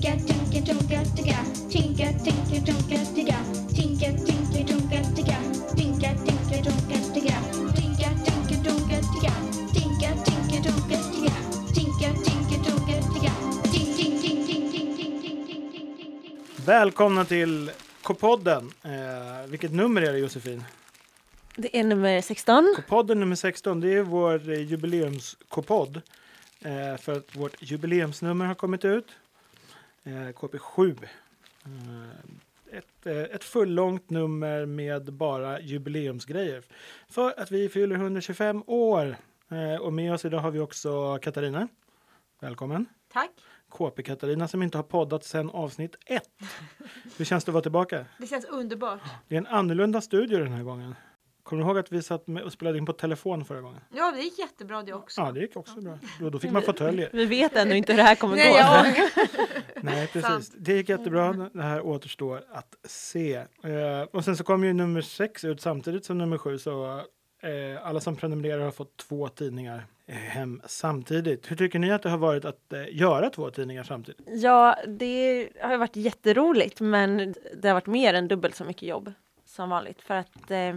tinka, tinka, tunka, ticka. Tinka, tinka, tunka, ticka. Tinka, tinka, tunka, ticka. Tinka, tinka, tunka, ticka. Tinka, tinka, tunka, ticka. Tinka, tinka, tunka, ticka. Tinka, tinka, tunka, ticka. Tink, tink, tink, tink, tink, tink, tink, tink. Välkomna till K-podden. Eh, vilket nummer är det, Josefin? Det är nummer 16. K-podden nummer 16. Det är vår jubileums-K-podd. Eh, för att vårt jubileumsnummer har kommit ut. Eh, KP7. Eh, ett, eh, ett fullångt nummer med bara jubileumsgrejer. För att vi fyller 125 år. Och med oss idag har vi också Katarina. Välkommen. Tack. KP-Katarina som inte har poddat sedan avsnitt 1. Hur känns det att vara tillbaka? Det känns underbart. Det är en annorlunda studio den här gången. Kommer du ihåg att vi satt med och spelade in på telefon förra gången? Ja, det gick jättebra det också. Ja, det gick också bra. Då, då fick man fåtöljer. Vi vet ännu inte hur det här kommer Nej, gå. jag, Nej, precis. Sant. Det gick jättebra. Det här återstår att se. Eh, och sen så kom ju nummer sex ut samtidigt som nummer sju. Så eh, alla som prenumererar har fått två tidningar hem samtidigt. Hur tycker ni att det har varit att eh, göra två tidningar samtidigt? Ja, det har ju varit jätteroligt, men det har varit mer än dubbelt så mycket jobb som vanligt. För att eh,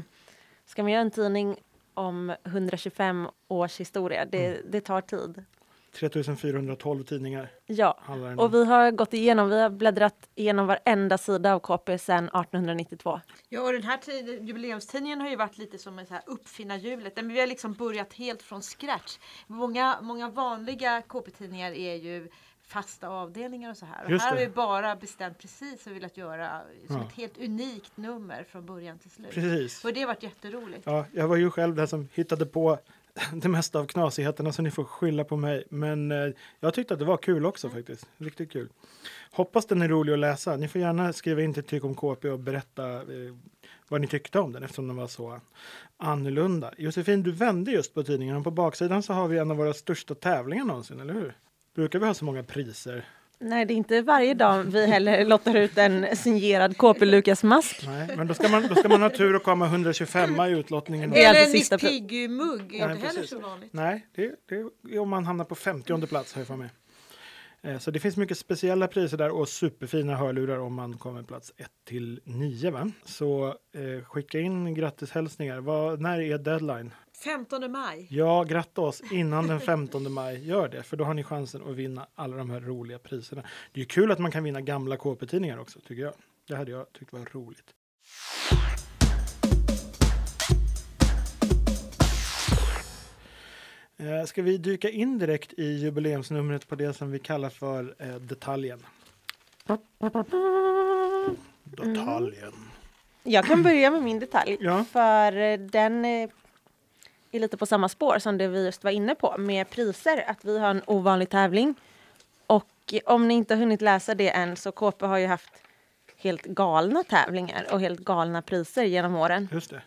ska man göra en tidning om 125 års historia, det, det tar tid. 3412 tidningar Ja, och vi har gått igenom, vi har bläddrat igenom varenda sida av KP sedan 1892. ja, och den här tiden, jubileumstidningen har ju varit lite som en så här uppfinnarhjulet. Men vi har liksom börjat helt från scratch. Många, många vanliga KP-tidningar är ju fasta avdelningar och så här. Och Just här har vi bara bestämt precis vad vi velat göra som Ja. ett helt unikt nummer från början till slut. Precis. Och det har varit jätteroligt. Ja, jag var ju själv den som hittade på det mesta av knasigheterna så ni får skylla på mig. Men eh, jag tyckte att det var kul också faktiskt. Riktigt kul. Hoppas den är rolig att läsa. Ni får gärna skriva in till Tyck om KP och berätta eh, vad ni tyckte om den eftersom den var så annorlunda. Josefin, du vände just på tidningen och på baksidan så har vi en av våra största tävlingar någonsin, eller hur? Brukar vi ha så många priser? Nej, det är inte varje dag vi heller lottar ut en signerad KP Lukas mask. Nej, men då ska man, då ska man ha tur och komma 125 i utlottningen. Det är Eller alltså en Miss sista Piggy-mugg, inte heller precis. så vanligt. Nej, det, det är om man hamnar på 50 plats har jag för mig. Eh, Så det finns mycket speciella priser där och superfina hörlurar om man kommer plats 1 till 9. Va? Så eh, skicka in grattishälsningar. Vad, när är deadline? 15 maj. Ja, gratta oss innan den 15 maj. Gör det, för då har ni chansen att vinna alla de här roliga priserna. Det är ju kul att man kan vinna gamla KP-tidningar också, tycker jag. Det hade jag tyckt var roligt. Eh, Ska vi dyka in direkt i jubileumsnumret på det som vi kallar för eh, detaljen? Detaljen. Jag kan börja med min detalj. Ja. För eh, den är lite på samma spår som det vi just var inne på med priser. Att vi har en ovanlig tävling. Och om ni inte har hunnit läsa det än så KP har ju haft helt galna tävlingar och helt galna priser genom åren. Just det.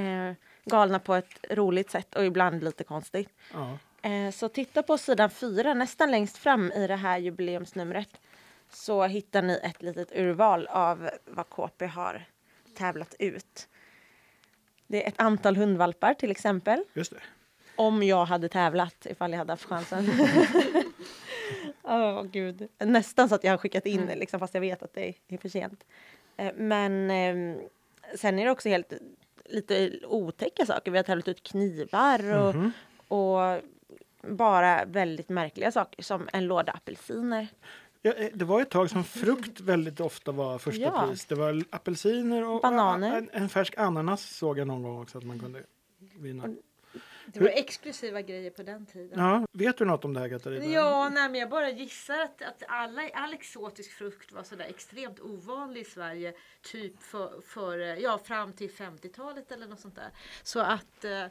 Eh, galna på ett roligt sätt och ibland lite konstigt. Ja. Eh, så titta på sidan fyra, nästan längst fram i det här jubileumsnumret. Så hittar ni ett litet urval av vad KP har tävlat ut. Det är ett antal hundvalpar till exempel. Just det. Om jag hade tävlat, ifall jag hade haft chansen. Åh gud. Nästan så att jag har skickat in det, liksom, fast jag vet att det är för sent. Eh, Men eh, sen är det också helt lite otäcka saker. Vi har tävlat ut knivar och, Mhm. och bara väldigt märkliga saker som en låda apelsiner. Ja, eh, det var ett tag som frukt väldigt ofta var första Ja. pris. Det var apelsiner och Bananer. en, en färsk ananas såg jag någon gång också att man kunde vinna. Det var exklusiva grejer på den tiden. Ja, vet du något om det här Katarina? Ja, nej, men jag bara gissar att, att alla, all exotisk frukt var sådär extremt ovanlig i Sverige. Typ för, för, ja, fram till 50-talet eller något sånt där. Så att eh,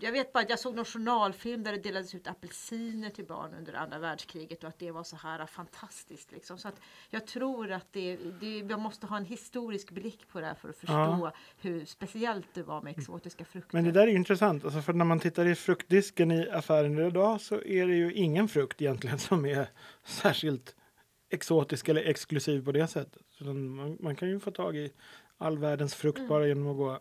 jag vet bara att jag såg någon journalfilm där det delades ut apelsiner till barn under andra världskriget och att det var så här fantastiskt. Liksom. Så att jag tror att det, det, jag måste ha en historisk blick på det här för att förstå Ja. hur speciellt det var med exotiska frukter. Men det där är intressant, alltså för när man tittar i fruktdisken i affären idag så är det ju ingen frukt egentligen som är särskilt exotisk eller exklusiv på det sättet. Man, man kan ju få tag i all världens frukt bara genom att gå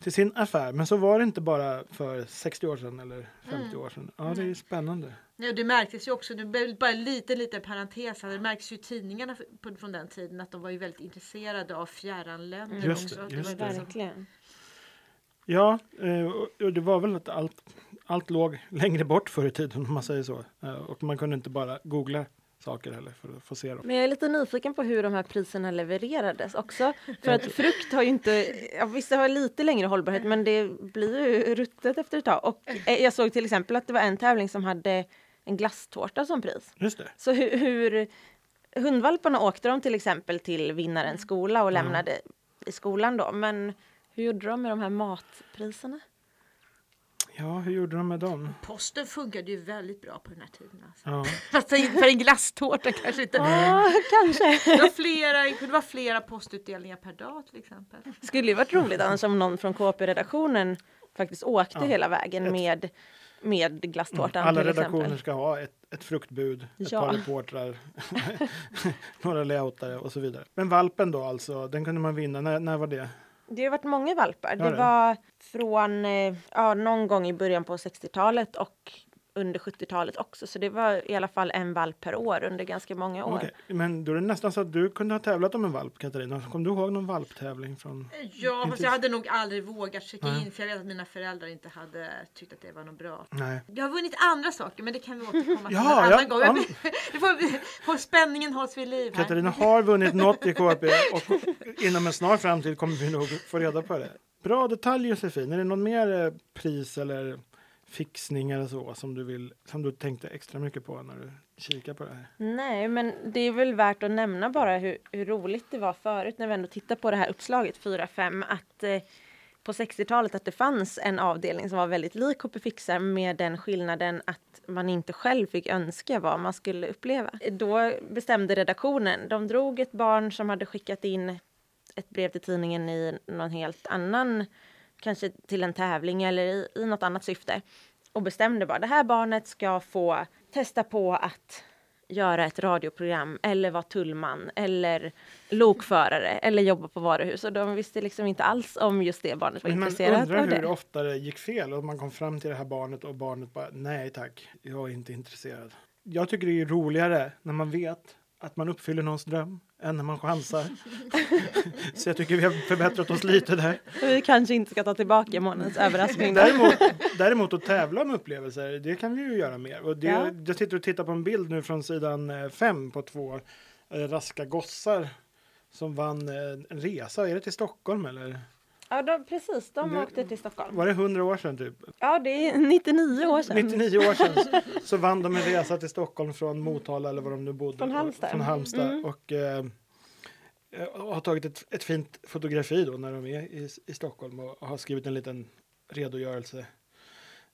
till sin affär. Men så var det inte bara för 60 år sedan eller 50 Mm. år sedan. Ja, det är spännande. Ja, det märktes ju också, det bara en liten, liten parentes här, det märks ju i tidningarna från den tiden att de var ju väldigt intresserade av fjärran länder Just också. det, just var det. Verkligen. Ja, eh, och- och det var väl att allt, allt låg längre bort förr i tiden om man säger så. Eh, Och man kunde inte bara googla saker heller för att få se dem. Men jag är lite nyfiken på hur de här priserna levererades också. För att frukt har ju inte, ja, vissa har lite längre hållbarhet men det blir ju ruttet efter ett tag. Och eh, jag såg till exempel att det var en tävling som hade en glasstårta som pris. Just det. Så hur, hur hundvalparna åkte de till exempel till vinnarens skola och lämnade i skolan då. Men hur gjorde de med de här matpriserna? Ja, hur gjorde de med dem? Posten funkade ju väldigt bra på den här tiden. Alltså. Ja, Fast för en glasstårta kanske inte. Ja, kanske. Det, var flera, det kunde vara flera postutdelningar per dag till exempel. Skulle ju varit roligt annars om någon från KP-redaktionen faktiskt åkte Ja. hela vägen med, med glasstårtan alla till redaktioner exempel. ska ha ett, ett fruktbud, ett Ja. par reportrar, några layoutare och så vidare. Men valpen då alltså, den kunde man vinna. När, när var det? Det har varit många valpar. Det. var från eh, ja, någon gång i början på 60-talet och under 70-talet också. Så det var i alla fall en valp per år under ganska många år. Okej, Men då är det nästan så att du kunde ha tävlat om en valp, Katarina. Kommer du ihåg någon valptävling från? Ja, fast jag hade nog aldrig vågat checka Nej. in för jag vet att mina föräldrar inte hade tyckt att det var något bra. Nej. Jag har vunnit andra saker men det kan vi återkomma till Ja, en ja, annan gång. ja. Det får, får spänningen hålls vid liv här. Katarina har vunnit något i KP och inom en snar framtid kommer vi nog få reda på det. Bra detalj Josefin. Är det någon mer eh, pris eller fixning eller så som du, vill, som du tänkte extra mycket på när du kikar på det här? Nej, men det är väl värt att nämna bara hur, hur roligt det var förut när vi ändå tittar på det här uppslaget 4-5 att eh, på 60-talet att det fanns en avdelning som var väldigt lik HP Fixar med den skillnaden att man inte själv fick önska vad man skulle uppleva. Då bestämde redaktionen. De drog ett barn som hade skickat in ett brev till tidningen i någon helt annan, kanske till en tävling eller i, i något annat syfte och bestämde bara det här barnet ska få testa på att göra ett radioprogram eller vara tullman eller lokförare eller jobba på varuhus och de visste liksom inte alls om just det barnet var Men man intresserat undrar av hur det. ofta det gick fel och man kom fram till det här barnet och barnet bara nej tack, jag är inte intresserad. Jag tycker det är roligare när man vet att man uppfyller någons dröm än när man chansar. Så jag tycker vi har förbättrat oss lite där. Vi kanske inte ska ta tillbaka månadens överraskning. Däremot, däremot att tävla om upplevelser, det kan vi ju göra mer. Och det, Ja. Jag sitter och tittar på en bild nu från sidan eh, fem på två eh, raska gossar som vann eh, en resa. Är det till Stockholm eller? Ja, de, precis. De Det- åkte till Stockholm. Var det 100 år sedan typ? Ja, det är 99 år sedan. 99 år sedan så- så vann de en resa till Stockholm från Motala eller var de nu bodde. Från Halmstad. Från Halmstad. Mm. Och eh, eh, har tagit ett, ett fint fotografi då när de är i, i Stockholm och, och har skrivit en liten redogörelse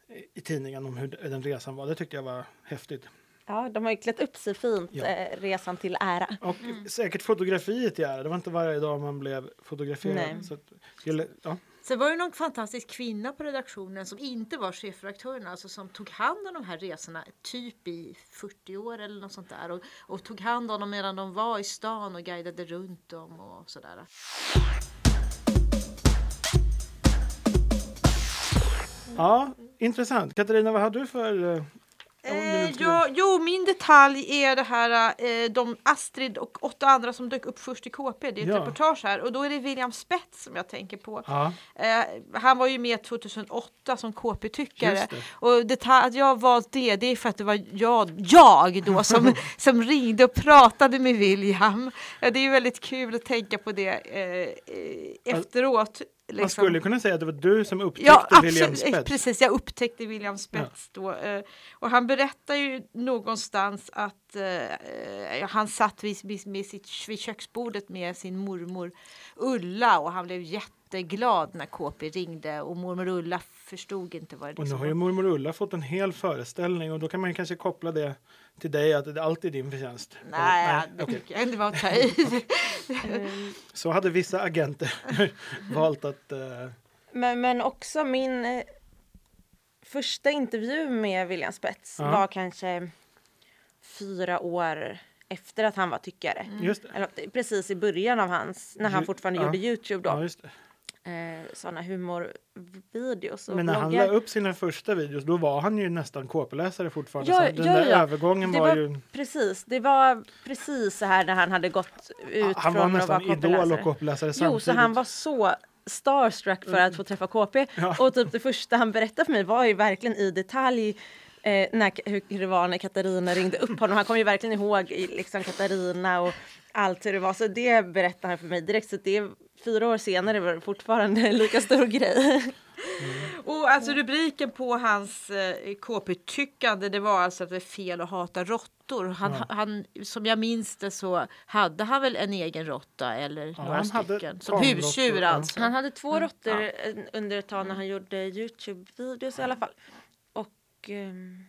i, i tidningen om hur den resan var. Det tyckte jag var häftigt. Ja, de har ju klätt upp sig fint, Ja. eh, resan till ära. Och Mm. säkert fotografiet i ära. Det var inte varje dag man blev fotograferad. Nej. Så att, skulle, ja. Sen var det någon fantastisk kvinna på redaktionen som inte var chefredaktören, alltså som tog hand om de här resorna typ i 40 år eller något sånt där och, och tog hand om dem medan de var i stan och guidade runt dem och sådär. ja, intressant. Katarina, vad har du för... eh, Eh, ja, jo, min detalj är det här, eh, de Astrid och åtta andra som dök upp först i KP. Det är ett Ja. reportage här och då är det William Spets som jag tänker på. Ja, Eh, han var ju med 2008 som KP-tyckare. Och detalj, att jag valt det, det är för att det var jag, jag då som, som ringde och pratade med William. Eh, Det är ju väldigt kul att tänka på det eh, eh, efteråt. man liksom. skulle kunna säga att det var du som upptäckte Ja, William absolut. Spets. Precis, jag upptäckte William Spets då. eh, Och han berättar ju någonstans att eh, eh, han satt vid, vid, med sitt, vid köksbordet med sin mormor Ulla och han blev jätteglad när KP ringde och mormor Ulla förstod inte vad det Och nu har ju mormor Ulla fått en hel föreställning och då kan man ju kanske koppla det till dig att det alltid är din förtjänst. Nej, det okej. tycker jag inte var att ta i. Mm. Så hade vissa agenter valt att... eh, Men, men också min eh, första intervju med William Spets Ja. var kanske fyra år efter att han var tyckare. Just det. Eller, precis i början av hans, när han fortfarande ja. gjorde Youtube då. Ja, just det. Eh, sådana humorvideos och Men när han bloggar. la upp sina första videos, då var han ju nästan KP-läsare fortfarande. Ja, så den ja, där ja. övergången Det var, var ju... Precis, det var precis så här när han hade gått ut Han från var att vara nästan idol och KP-läsare. KP-läsare Jo, samtidigt. så han var så starstruck för att få träffa KP. Ja. Och typ det första han berättade för mig var ju verkligen i detalj eh, när, hur, det var när Katarina ringde upp honom. Han kom ju verkligen ihåg liksom, Katarina och allt hur det var. Så det berättade han för mig direkt. Så det fyra år senare var det fortfarande en lika stor grej. Och alltså rubriken på hans eh, KP-tyckande det var alltså att det är fel att hata råttor. Han, Ja. han, som jag minns det så hade han väl en egen råtta eller några han hade stycken. Som husdjur ja. alltså. Han hade två Mm, råttor eh, under ett tag när han gjorde Youtube-videos i alla fall. Och ehm,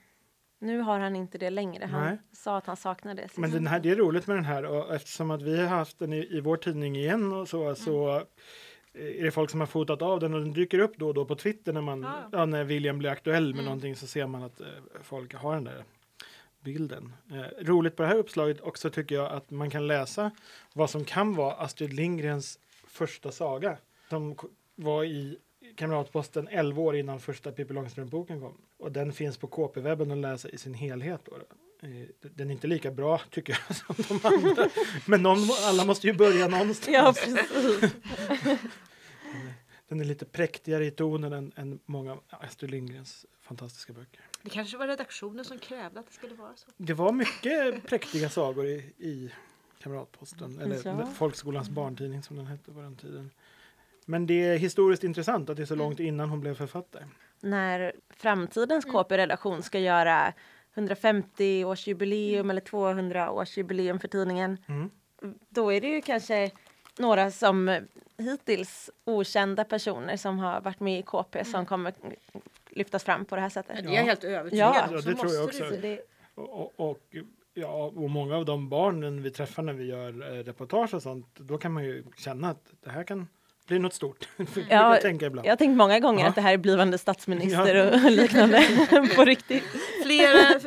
nu har han inte det längre. Han Nej. sa att han saknade det. Men den här, det är roligt med den här och eftersom att vi har haft den i, i vår tidning igen och så, så eh, är det folk som har fotat av den och den dyker upp då och då på Twitter när, man, Ja. ja, när William blir aktuell med Mm. någonting så ser man att eh, folk har den där bilden. Eh, roligt på det här uppslaget också tycker jag att man kan läsa vad som kan vara Astrid Lindgrens första saga som var i Kamratposten 11 år innan första Pippi Långstrump-boken kom. Och den finns på KP-webben att läsa i sin helhet. Då. Eh, Den är inte lika bra tycker jag som de andra. Men någon, alla måste ju börja någonstans. Ja, precis. Den är lite präktigare i tonen än, än många av Astrid Lindgrens fantastiska böcker. Det kanske var redaktionen som krävde att det skulle vara så. Det var mycket präktiga sagor i, i Kamratposten, eller Ja. Folkskolans barntidning som den hette på den tiden. Men det är historiskt intressant att det är så långt innan hon blev författare. När framtidens KP-redaktion ska göra 150-årsjubileum eller 200-årsjubileum för tidningen. Mm. Då är det ju kanske några som hittills okända personer som har varit med i KP som kommer lyftas fram på det här sättet. Det är jag helt övertygad Ja. om. Ja, det tror jag också. Det, Och, och, och, ja, och många av de barnen vi träffar när vi gör eh, reportage och sånt, då kan man ju känna att det här kan bli något stort. Ja, jag tänka ibland. jag har tänkt många gånger Ja. att det här är blivande statsminister och liknande på riktigt. Flera,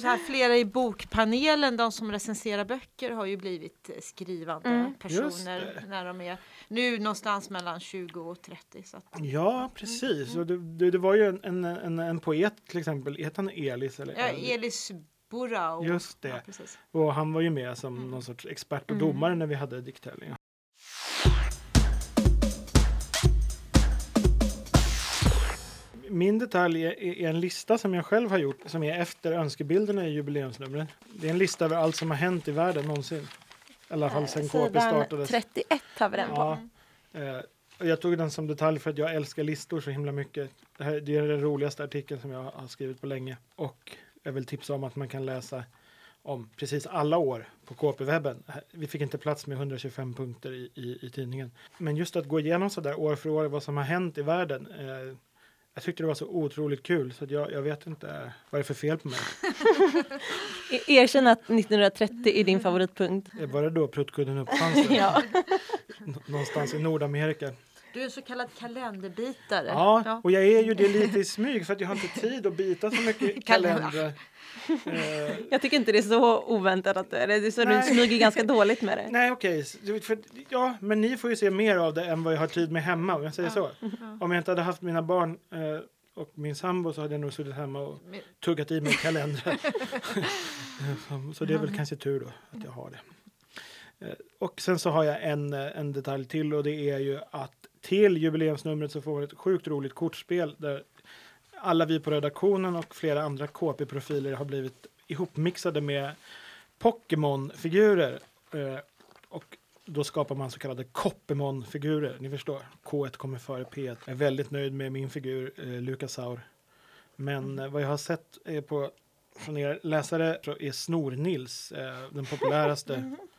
så här, flera i bokpanelen, de som recenserar böcker, har ju blivit skrivande Mm. Personer när de är nu någonstans mellan 20 och 30. Så att, Ja, precis. Och det, det, det var ju en, en, en, en poet till exempel, heter han Elis? Eller? ja, Elis Burau. Just det. Ja. Och han var ju med som någon sorts expert och Mm. domare när vi hade dikttävlingar. Min detalj är, en lista som jag själv har gjort som är efter önskebilderna i jubileumsnumret. Det är en lista över allt som har hänt i världen någonsin. I alla fall sedan KP Sidan startades. 31 har vi den på. Ja. Eh, jag tog den som detalj för att jag älskar listor så himla mycket. Det, här, det är den roligaste artikeln som jag har skrivit på länge. Och jag vill tipsa om att man kan läsa om precis alla år på KP-webben. Vi fick inte plats med 125 punkter i, i, i tidningen. Men just att gå igenom så där år för år vad som har hänt i världen. Eh, jag tyckte det var så otroligt kul så att jag, jag vet inte vad det är för fel på mig. E- Erkänn att 1930 är din favoritpunkt. Var det då pruttkudden uppfanns? Ja. Nå- Någonstans i Nordamerika. Du är en så kallad kalenderbitare. Ja, och jag är ju det lite i smyg för att jag har inte tid att byta så mycket kalendrar. Eh, Jag tycker inte det är så oväntat att du är det. Det är så du smyger ganska dåligt med det. nej, okej. för- Ja, men ni får ju se mer av det än vad jag har tid med hemma, om jag säger så. Om jag inte hade haft mina barn eh, och min sambo så hade jag nog suttit hemma och tuggat i mig kalendrar. så det är väl kanske tur då att jag har det. Eh, Och sen så har jag en, en detalj till och det är ju att till jubileumsnumret så får man ett sjukt roligt kortspel där alla vi på redaktionen och flera andra KP-profiler har blivit ihopmixade med Pokémon-figurer. Eh, Och då skapar man så kallade Koppemon-figurer. Ni förstår, K1 kommer före P1. Jag är väldigt nöjd med min figur, eh, Lucasaur. Men mm. vad jag har sett är på, från er läsare så är Snor-Nils eh, den populäraste.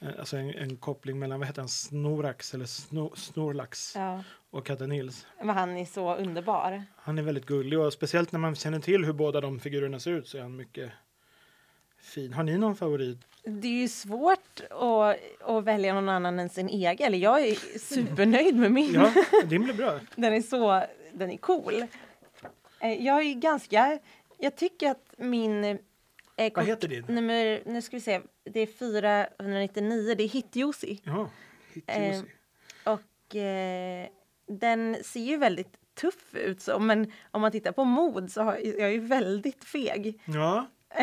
Eh, alltså en, en koppling mellan, vad heter han, Snorax eller Sno, Snorlax Ja. och katten Nils. Men han är så underbar. Han är väldigt gullig och speciellt när man känner till hur båda de figurerna ser ut så är han mycket fin. Har ni någon favorit? Det är ju svårt att, att välja någon annan än sin egen. Eller jag är supernöjd med min. Ja, din blir bra. Den är så, den är cool. Eh, Jag är ganska, jag tycker att min eh, Vad heter din? nummer, nu ska vi se, det är 499, det är Hitjosi. Ja, Eh. Och eh, den ser ju väldigt tuff ut så, men om man tittar på mod så har jag är ju väldigt feg. Ja,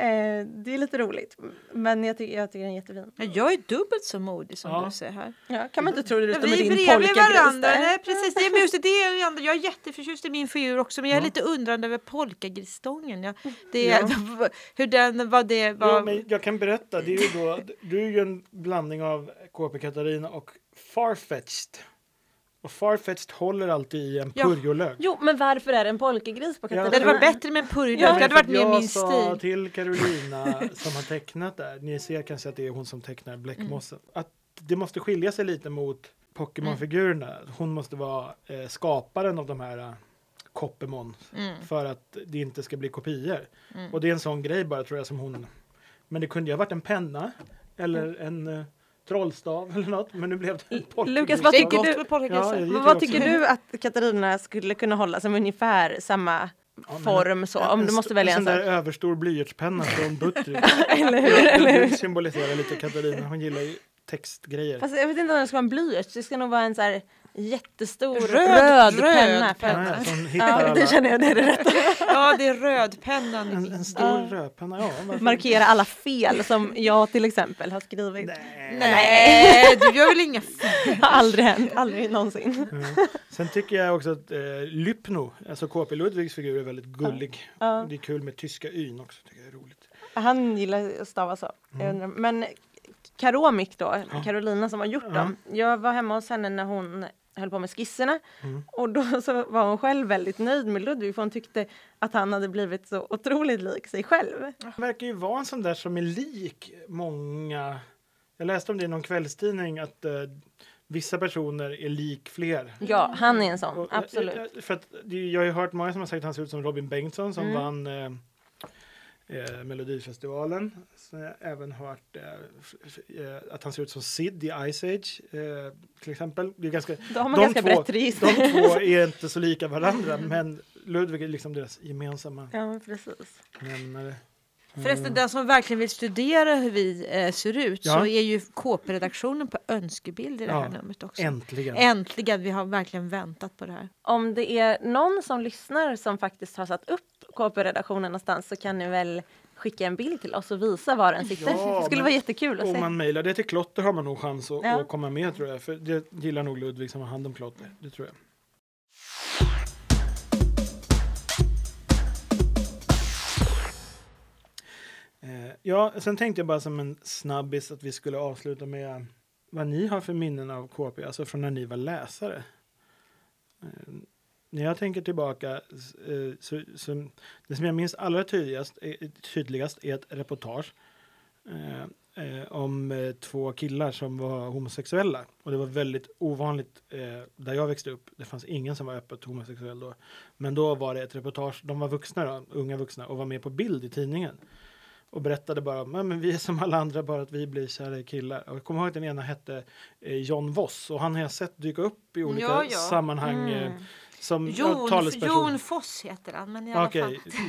Eh, det är lite roligt, men jag, tycker jag tycker den är jättefin. Ja, jag är dubbelt så modig som Ja. du ser här. Ja, kan man inte tro det Ja, med är din bredvid polkagris varandra. där. Nej, precis. Det är just det jag är jätteförtjust i min figur också men jag är Ja. lite undrande över polkagrisstången. Ja, det, Ja. Hur den, vad det var. ja men jag kan berätta. Det är ju då, du är ju en blandning av KP Katarina och Farfetched. Och Farfetched håller alltid i en Ja. purjolök. Jo, men varför är det en polkagris på Ja, det hade varit bättre med en purjolök. Ja. det hade varit mer jag min sa stil. till Carolina som har tecknat där, ni ser kanske att det är hon som tecknar bläckmossen, att det måste skilja sig lite mot Pokémon-figurerna. Hon måste vara eh, skaparen av de här eh, Mm. för att det inte ska bli kopior. Mm. Och det är en sån grej bara tror jag som hon. Men det kunde ju ha varit en penna eller Mm. en eh, trollstav eller något. Men nu blev det polkagris. Lukas, vad tycker du-. Ja, Vad, tycker också du att Katarina skulle kunna hålla som ungefär samma Ja, form så? Om du st- måste välja en sån där överstor blyertspenna från Buttrick. Eller hur? Eller hur? Det symboliserar lite Katarina. Hon gillar ju textgrejer. Fast jag vet inte om det ska vara en blyerts. Det ska nog vara en så här jättestor Röd- röd, röd penna. Penna. Ja, det känner jag, det är det rätta. Ja, det är rödpennan. En, en stor Ja. rödpenna, ja. varför Markera alla fel som jag till exempel har skrivit. Nej. Nej, du gör väl inga fel? har aldrig hänt, aldrig någonsin. Ja. Sen tycker jag också att eh, Lypno, alltså KP Ludvigs figur, är väldigt gullig. Ja. Det är kul med tyska yn också, tycker jag är roligt. Han gillar att stava så. Undrar. Men Karomik då. Ja. Carolina som har gjort Ja. dem. Jag var hemma hos henne när hon höll på med skisserna Mm. och då så var hon själv väldigt nöjd med Ludvig för hon tyckte att han hade blivit så otroligt lik sig själv. Han verkar ju vara en sån där som är lik många. Jag läste om det i någon kvällstidning att eh, vissa personer är lik fler. Ja, han är en sån, Och, eh, absolut. eh, För att, jag har ju hört många som har sagt att han ser ut som Robin Bengtsson som Mm. vann eh, eh, Melodifestivalen. Så jag har även hört eh, eh, att han ser ut som Sid i Ice Age eh, till exempel. Det är ganska, Då har man de ganska två- brett register. de två är inte så lika varandra men Ludvig är liksom deras gemensamma Ja, men precis. nämnare. Förresten, den som verkligen vill studera hur vi eh, ser ut Ja. så är ju KP-redaktionen på önskebild i det här Ja, numret också. Äntligen. Äntligen, vi har verkligen väntat på det här. Om det är någon som lyssnar som faktiskt har satt upp KP-redaktionen någonstans så kan ni väl skicka en bild till oss och visa var den sitter. Ja, det skulle men vara jättekul att Om se. man mejlar det till Klotter har man nog chans att, Ja. att komma med tror jag. För det gillar nog Ludvig som har hand om Klotter. Det tror jag. Eh, ja, sen tänkte jag bara som en snabbis att vi skulle avsluta med vad ni har för minnen av KP, alltså från när ni var läsare. Eh, när jag tänker tillbaka, eh, så, så det som jag minns allra tydligast, eh, tydligast är ett reportage eh, eh, om två killar som var homosexuella. Och det var väldigt ovanligt eh, där jag växte upp. Det fanns ingen som var öppet homosexuell då. Men då var det ett reportage, de var vuxna då, unga vuxna, och var med på bild i tidningen. Och berättade bara om, "Ja, men vi är som alla andra, bara att vi blir kära i killar. Och jag kommer ihåg att den ena hette eh, John Voss och han har jag sett dyka upp i olika Ja, ja. sammanhang Mm. Som ja, Jon, talesperson. Jon Foss heter han, men i alla Okej,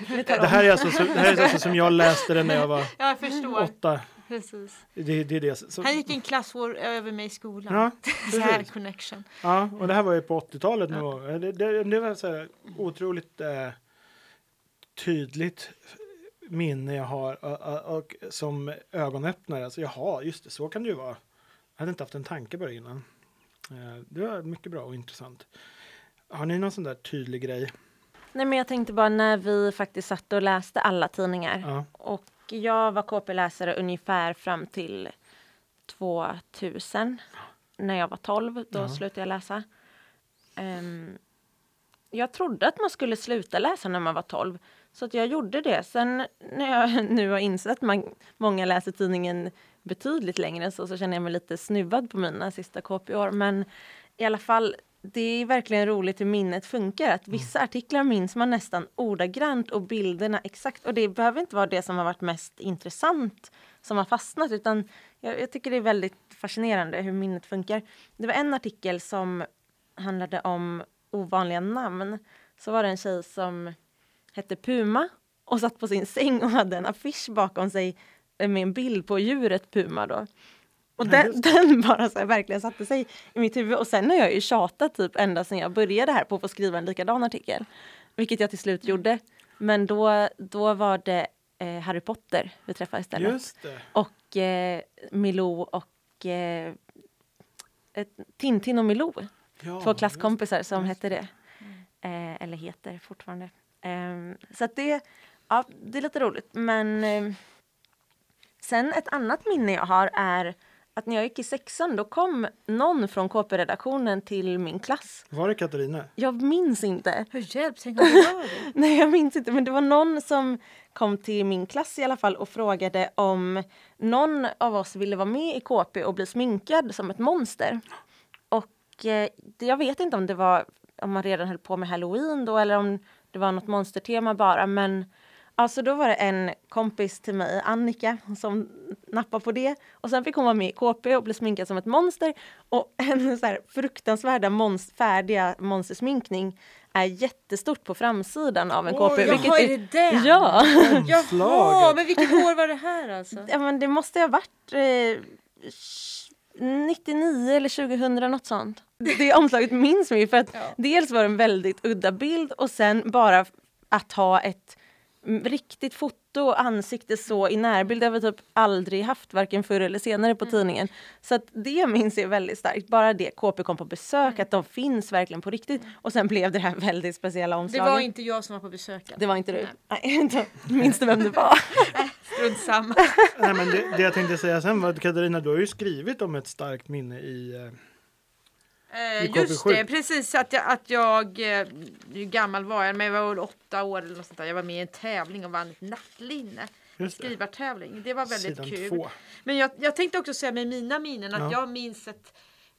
fall. det här är alltså, så, det här är alltså som jag läste det när jag var Ja, jag förstår. åtta. Precis. Det, det det. Så, Han gick en klass över mig i skolan. ja, så här connection. Ja, och det här var ju på 80-talet någon gång. Det, det, det var så här otroligt eh, tydligt minne jag har och, och, och som ögonöppnare. Alltså, jaha, just det, så kan det ju vara. Jag hade inte haft en tanke på det innan. Eh, det var mycket bra och intressant. Har ni någon sån där tydlig grej? Nej, men jag tänkte bara när vi faktiskt satt och läste alla tidningar Ja, och jag var KP-läsare ungefär fram till 2000. När jag var 12, då Ja. slutade jag läsa. Ehm, jag trodde att man skulle sluta läsa när man var 12. Så att jag gjorde det. Sen när jag nu har insett att man, många läser tidningen betydligt längre än så, så känner jag mig lite snuvad på mina sista KP-år. Men i alla fall, det är verkligen roligt hur minnet funkar. Att vissa artiklar minns man nästan ordagrant och bilderna exakt. Och det behöver inte vara det som har varit mest intressant som har fastnat, utan jag, jag tycker det är väldigt fascinerande hur minnet funkar. Det var en artikel som handlade om ovanliga namn. Så var det en tjej som hette Puma och satt på sin säng och hade en affisch bakom sig med en bild på djuret Puma då. Och den, den bara så här, verkligen satte sig i mitt huvud. Och sen har jag ju tjatat typ ända sedan jag började här på att få skriva en likadan artikel. Vilket jag till slut gjorde. Men då, då var det eh, Harry Potter vi träffade istället. Och eh, Milou och eh, Tintin och Milou. Ja, Två klasskompisar som just hette det. Eh, eller heter fortfarande. Eh, så att det, ja, det är lite roligt. Men eh, sen ett annat minne jag har är att när jag gick i sexan då kom någon från KP-redaktionen till min klass. Var det Katarina? Jag minns inte. Hur hjälp, tänk om det var det. Nej, jag minns inte. Men det var någon som kom till min klass i alla fall och frågade om någon av oss ville vara med i KP och bli sminkad som ett monster. Och eh, jag vet inte om det var om man redan höll på med halloween då eller om det var något monstertema bara. Men alltså då var det en kompis till mig, Annika, som nappade på det. Och sen fick hon vara med i KP och bli sminkad som ett monster. Och en så här fruktansvärda monst- färdiga monstersminkning är jättestort på framsidan av en Oj, KP. jaha, vilket är det den? Ja. Jaha, men vilket år var det här alltså? ja, men det måste ha varit eh, 99 eller 2000 något sånt. Det omslaget minns vi för att Ja. dels var det en väldigt udda bild och sen bara att ha ett riktigt foto och ansikte så i närbild. Det har vi typ aldrig haft varken förr eller senare på tidningen. Så att det minns jag väldigt starkt. Bara det KP kom på besök, att de finns verkligen på riktigt. Och sen blev det här väldigt speciella Det omslaget. var inte jag som var på besök. det var inte du? Nej, då minns du vem det var? Strunt samma. Nej, men det, det jag tänkte säga sen var att Katarina, du har ju skrivit om ett starkt minne i... eh, just KP7. det, precis att jag, att jag eh, hur gammal var jag, men jag var väl åtta år eller något sånt där. Jag var med i en tävling och vann ett nattlinne. Just det. Skrivartävling. Det var väldigt Sidan kul. två. Men jag, jag tänkte också säga med mina minnen att Ja. jag minns ett,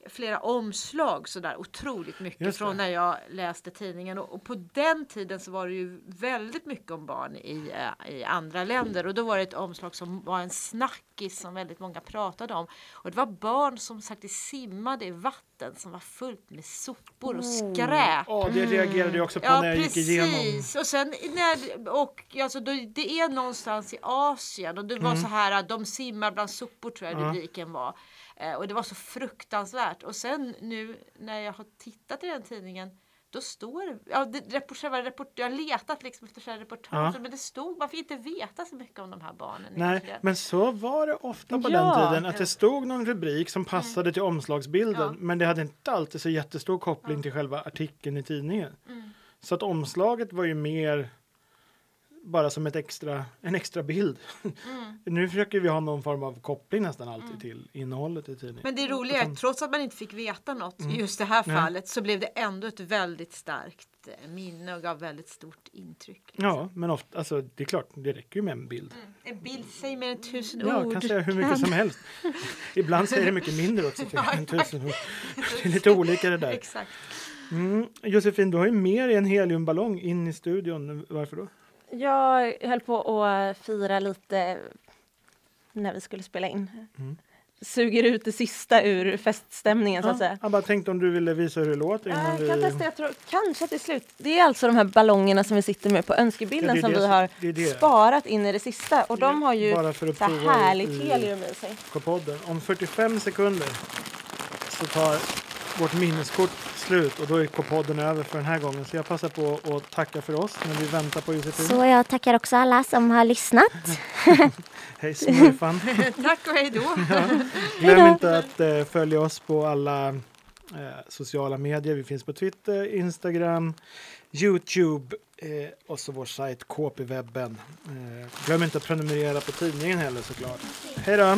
flera omslag sådär otroligt mycket från när jag läste tidningen. Och, och på den tiden så var det ju väldigt mycket om barn i, eh, i andra länder. Och då var det ett omslag som var en snackis som väldigt många pratade om. Och det var barn som faktiskt simmade i vatten som var fullt med sopor och skräp. Ja, det reagerade jag också på Ja när jag gick igenom. precis. Och sen när, och alltså, då, det är någonstans i Asien och det var så här att de simmar bland sopor tror jag Ja. rubriken var. Eh, och det var så fruktansvärt. Och sen nu när jag har tittat i den tidningen då står ja, det report, jag har letat liksom efter själva reportaget Ja. men det stod, man fick inte veta så mycket om de här barnen Nej, egentligen. men så var det ofta på Ja. den tiden. Att det stod någon rubrik som passade till omslagsbilden. Ja. Men det hade inte alltid så jättestor koppling till själva artikeln i tidningen. Mm. Så att omslaget var ju mer bara som ett extra, en extra bild. Mm. nu försöker vi ha någon form av koppling nästan alltid till innehållet i tidningen. Men det roliga är att trots att man inte fick veta något i just det här Mm. Fallet så blev det ändå ett väldigt starkt eh, minne och gav väldigt stort intryck. Ja, men ofta, alltså, det är klart, det räcker ju med en bild. En bild säger mer än tusen Ja, ord. kan säga hur mycket som helst. Ibland säger det mycket mindre också. Än tusen ord. Det är lite olika det där. Exakt. Mm. Josefin, du har ju med dig en heliumballong in i studion. Varför då? Jag höll på att fira lite när vi skulle spela in. Mm. Suger ut det sista ur feststämningen så att säga. jag bara tänkte om du ville visa hur det låter innan Jag vi... kan testa, jag tror kanske till slut. Det är alltså de här ballongerna som vi sitter med på önskebilden Ja, det som det vi som- har det det. sparat in i det sista. Och de har ju Bara för att så här härligt helium i sig. podden. Om 45 sekunder så tar vårt minneskort slut och då är K-podden över för den här gången. Så jag passar på att tacka för oss när vi väntar på Josefin. Så jag tackar också alla som har lyssnat. Hej smurfan! Tack och hej då. Glöm inte att eh, följa oss på alla eh, sociala medier. Vi finns på Twitter, Instagram, Youtube eh, och så vår sajt KP-webben. Eh, glöm inte att prenumerera på tidningen heller såklart. Hej då!